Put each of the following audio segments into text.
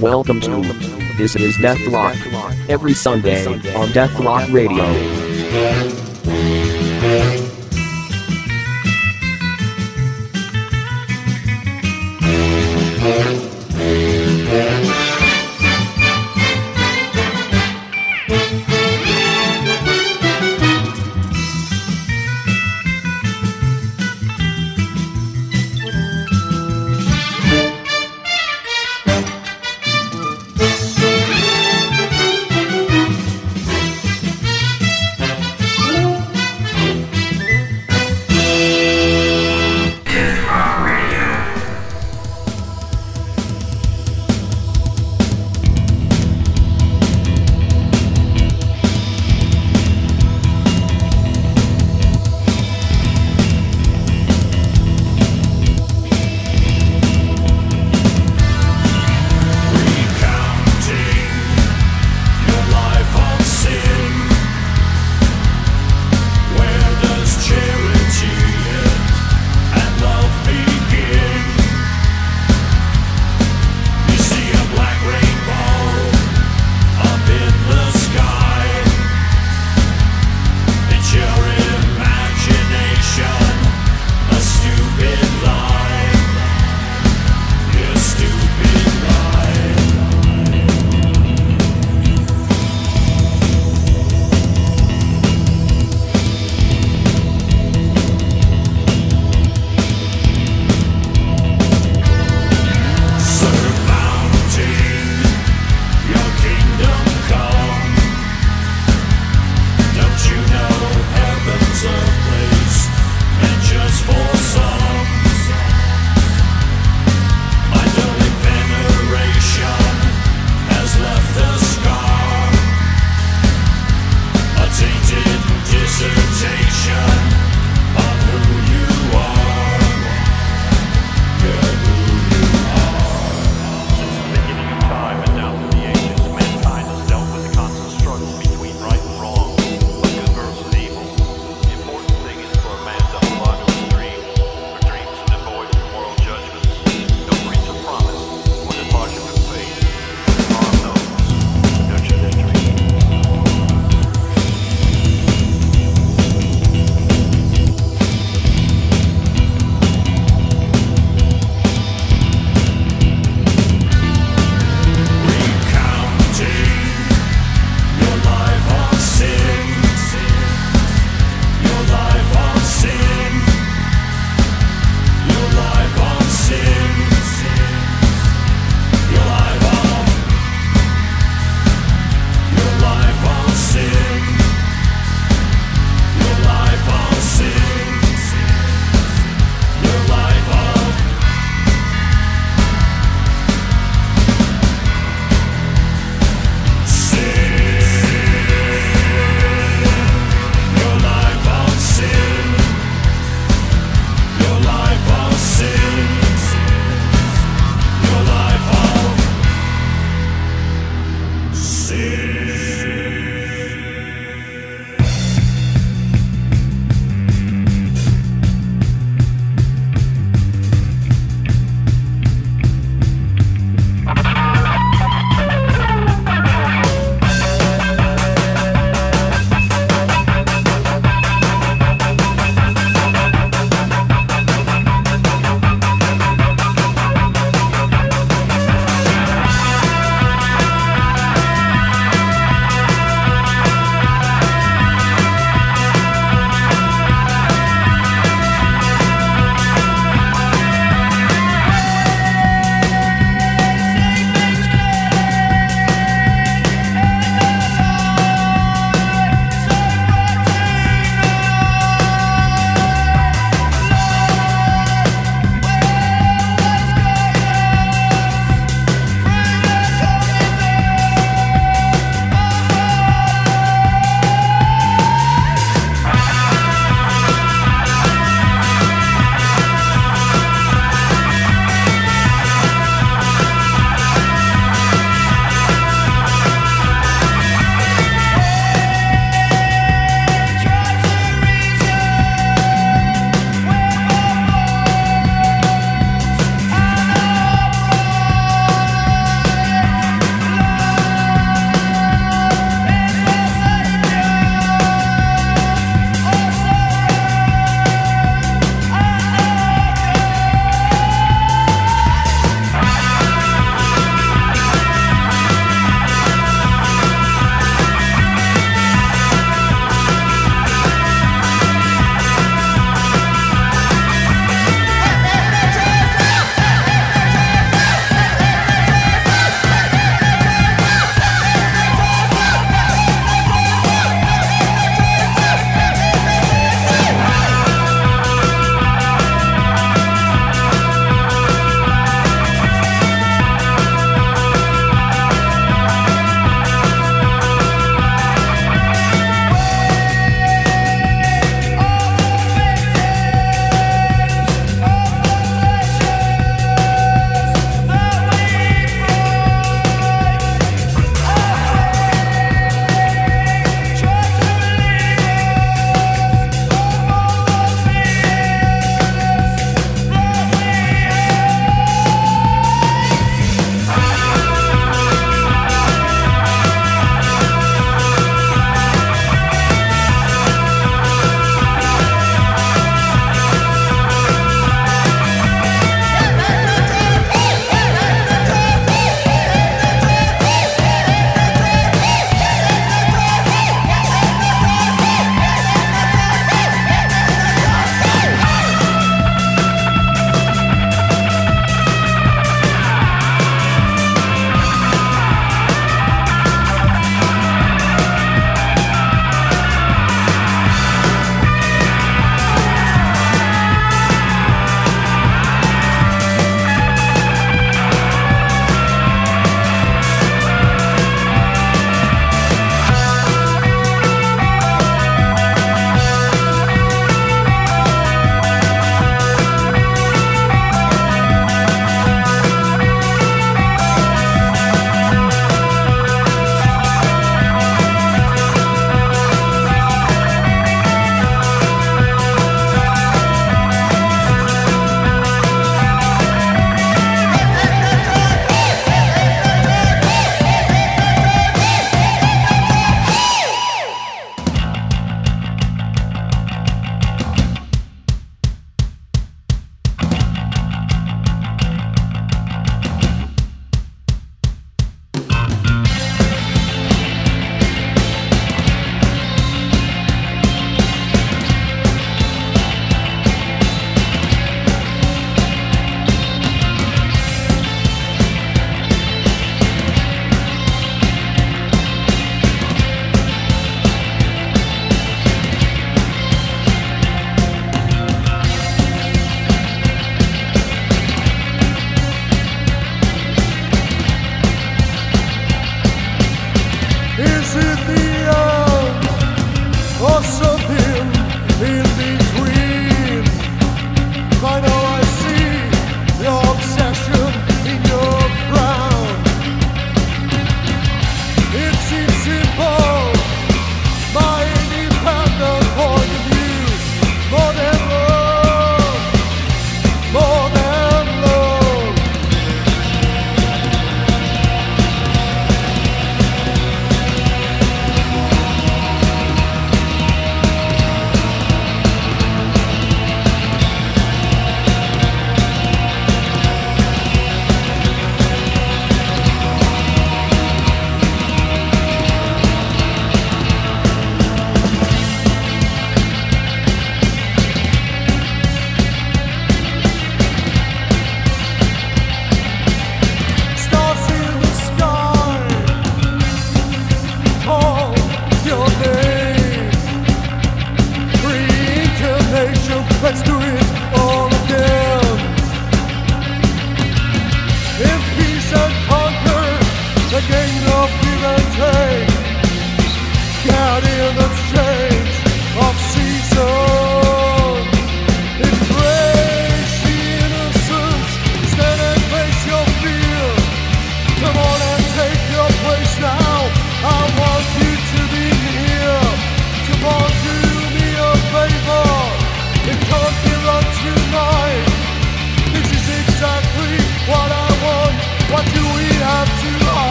Welcome to This is Death Rock. Every Sunday on Death Rock Radio.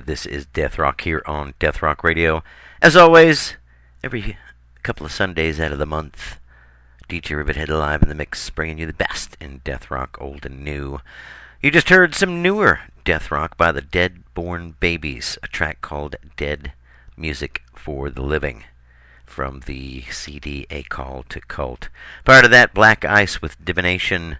This is Death Rock here on Death Rock Radio. As always, every couple of Sundays out of the month, DJ Rivethead live in the mix, bringing you the best in Death Rock, old and new. You just heard some newer Death Rock by the Dead Born Babies, a track called Dead Music for the Living from the CD A Call to Cult. Prior to that, Black Ice with Divination,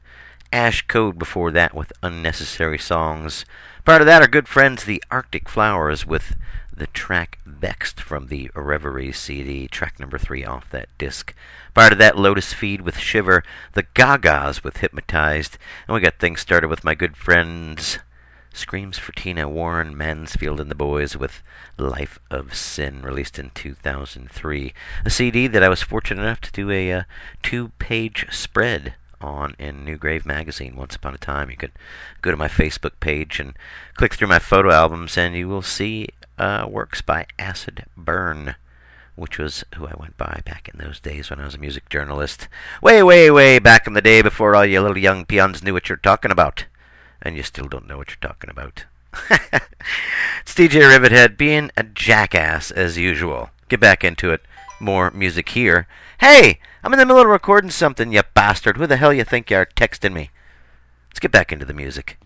Ash Code before that with Unnecessary Songs. Part of that, our good friends, the Arctic Flowers, with the track Vexed from the Reverie CD, track number three off that disc. Prior to that, Lotus Feed with Shiver, the Gagas with Hypnotized, and we got things started with my good friends Screams for Tina Warren, Mansfield and the Boys with Life of Sin, released in 2003. A CD that I was fortunate enough to do a uh, two page spread on in New Grave magazine once upon a time. You could go to my Facebook page and click through my photo albums, and you will see uh, works by Acid Burn. Which was who I went by back in those days when I was a music journalist. Way, way, way back in the day before all you little young peons knew what you're talking about and you still don't know what you're talking about. it's DJ Rivethead being a jackass as usual. Get back into it. More music here. Hey, I'm in the middle of recording something, you bastard. Who the hell you think you are texting me? Let's get back into the music.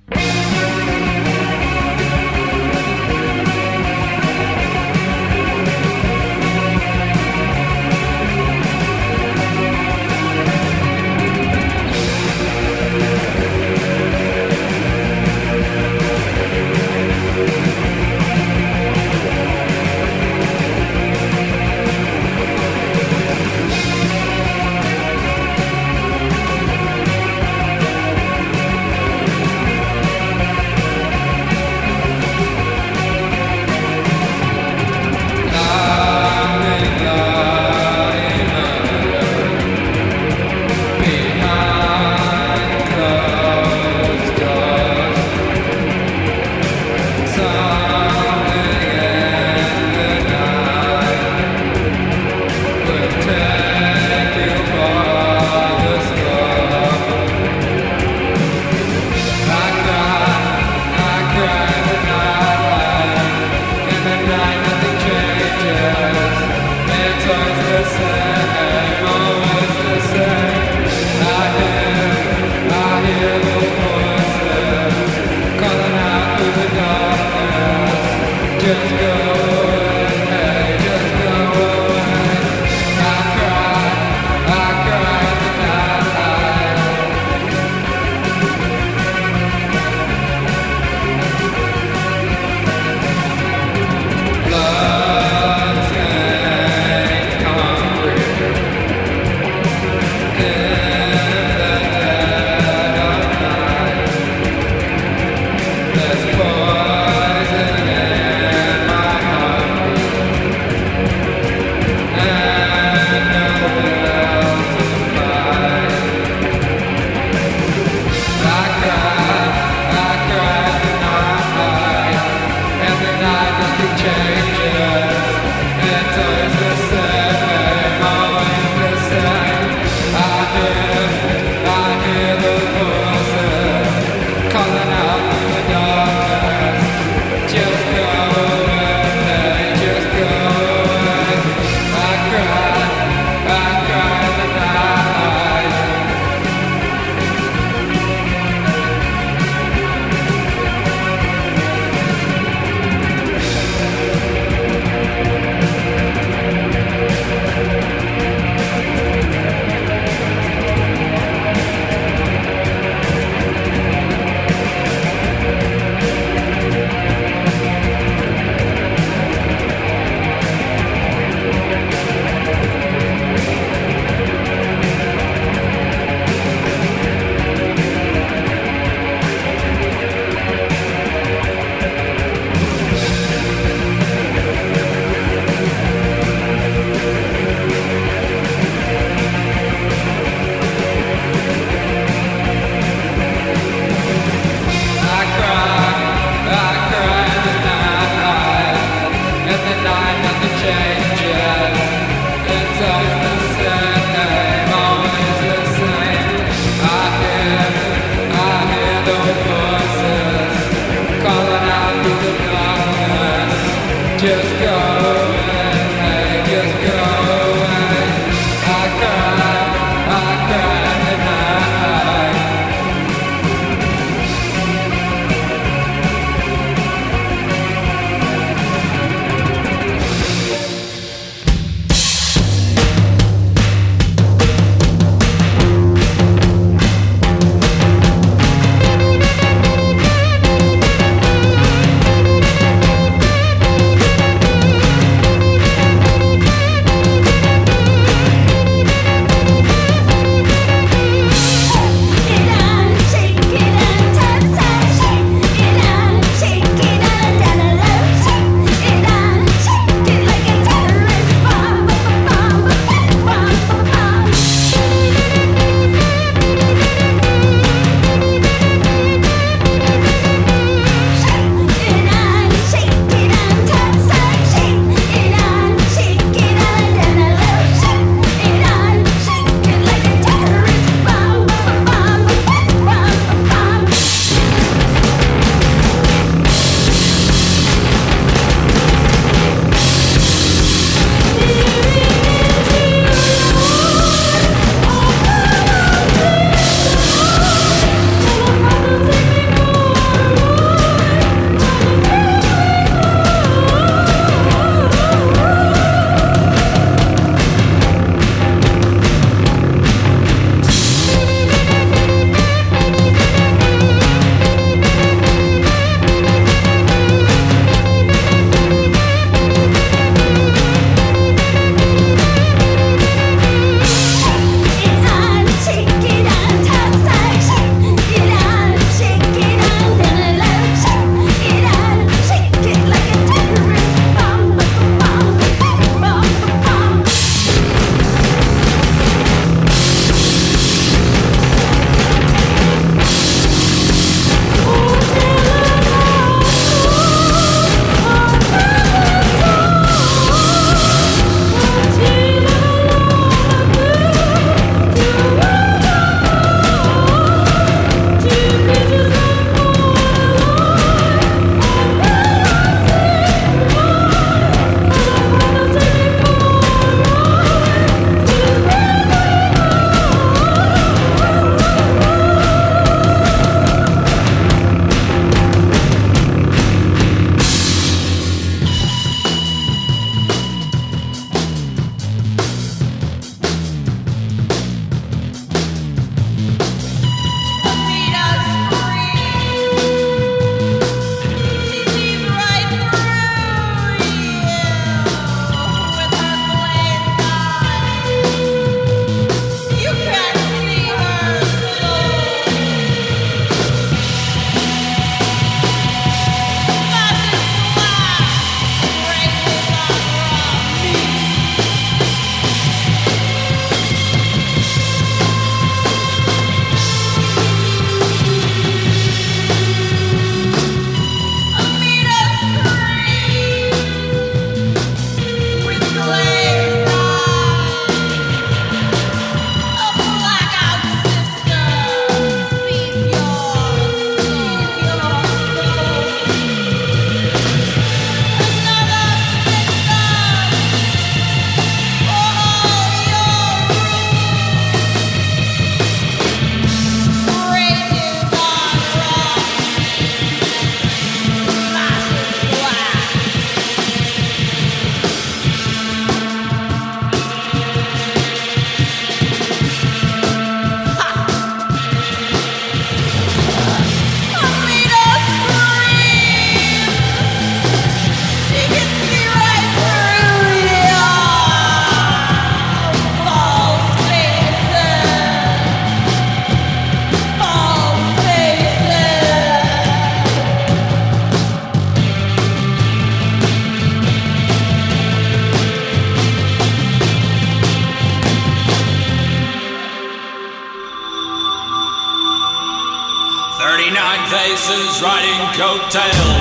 Riding coattails.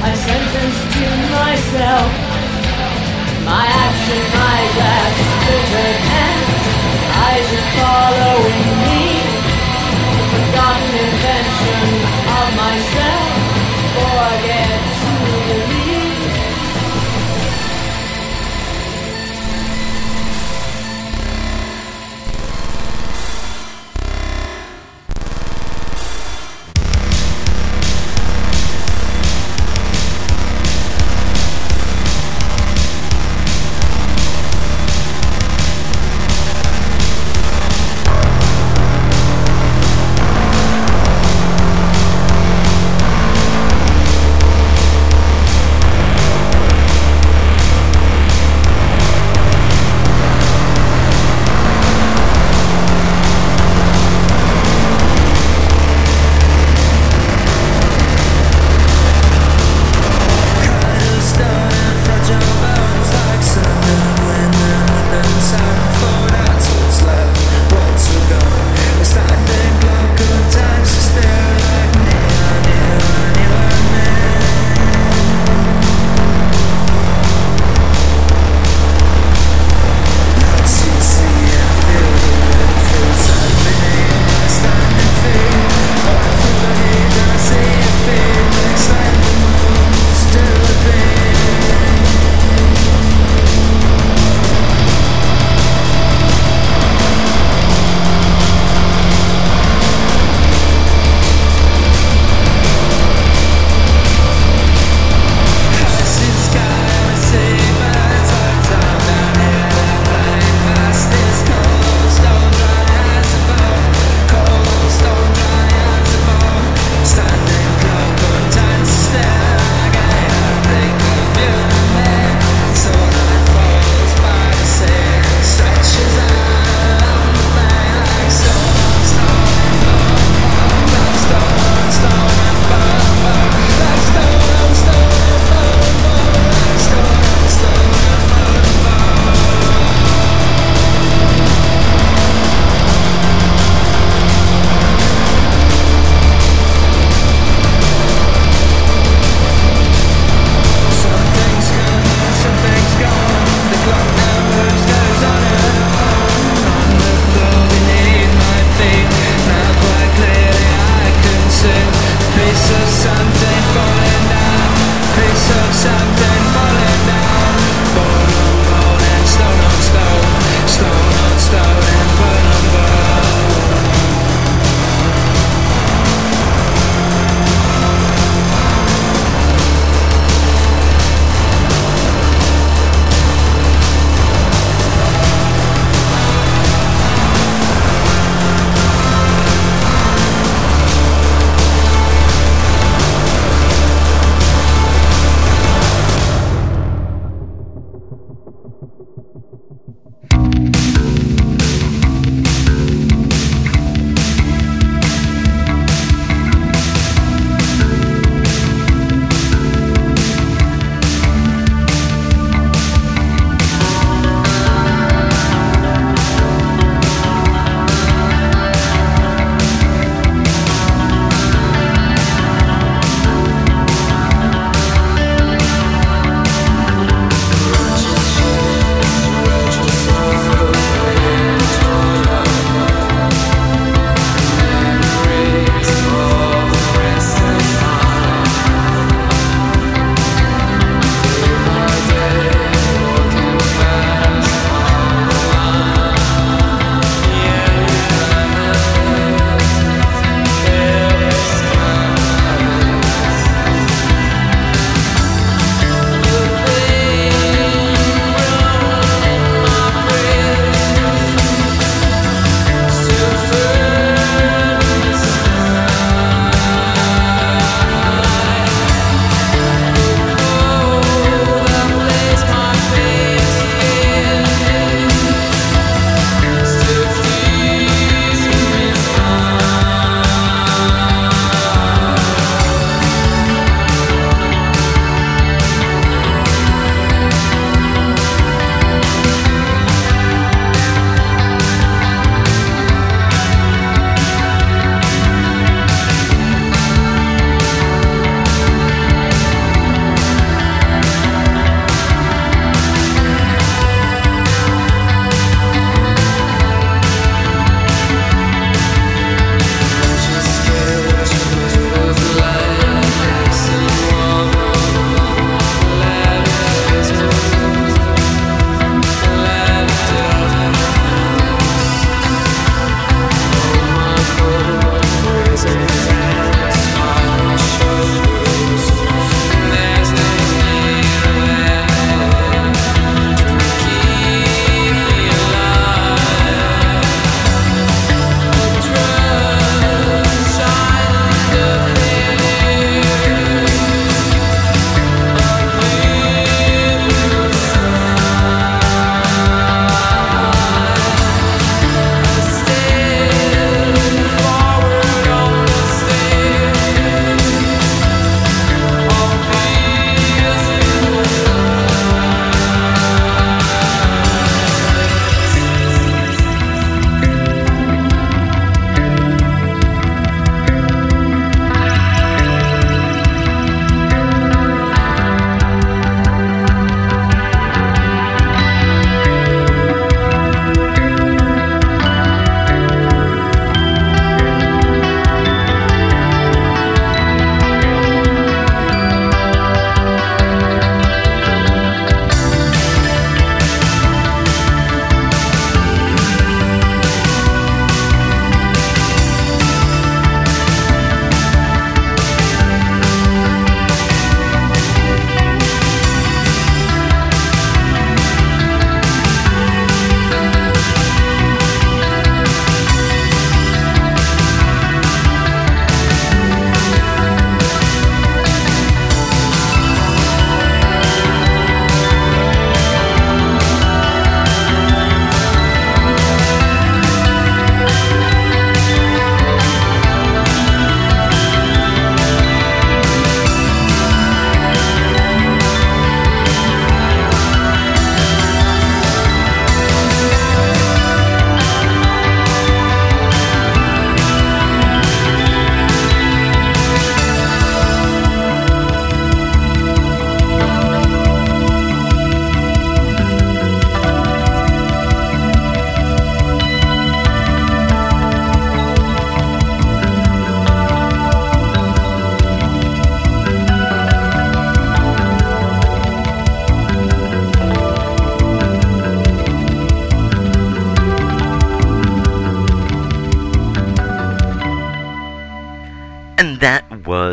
I'm sentenced to myself. My action, my last bitter end. I are following.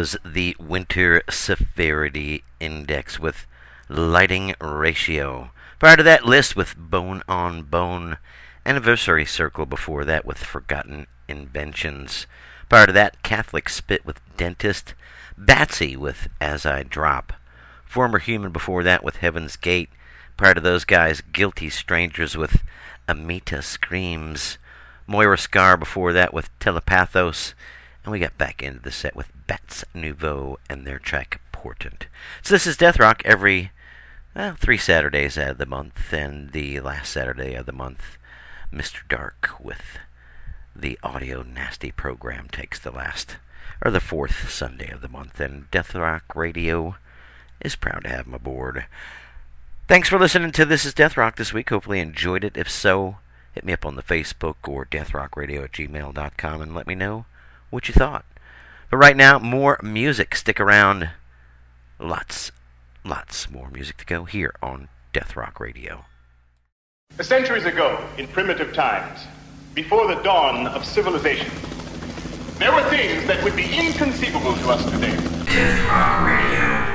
Was the Winter Severity Index with Lighting Ratio. Prior to that, List with Bone on Bone. Anniversary Circle before that with Forgotten Inventions. Prior to that, Catholic Spit with Dentist. Batsy with As I Drop. Former Human before that with Heaven's Gate. Prior to those guys, Guilty Strangers with Amita Screams. Moira Scar before that with Telepathos. And we got back into the set with Bats Nouveau and their track Portent. So this is Death Rock every three Saturdays out of the month, and the last Saturday of the month, Mr. Dark with the Audio Nasty program takes the last, or the fourth Sunday of the month, and Death Rock Radio is proud to have him aboard. Thanks for listening to This is Death Rock this week. Hopefully enjoyed it. If so, hit me up on the Facebook or deathrockradio at gmail.com and let me know what you thought. But right now, more music. Stick around. Lots, lots more music to go here on Death Rock Radio. Centuries ago, in primitive times, before the dawn of civilization, there were things that would be inconceivable to us today. Death Rock Radio.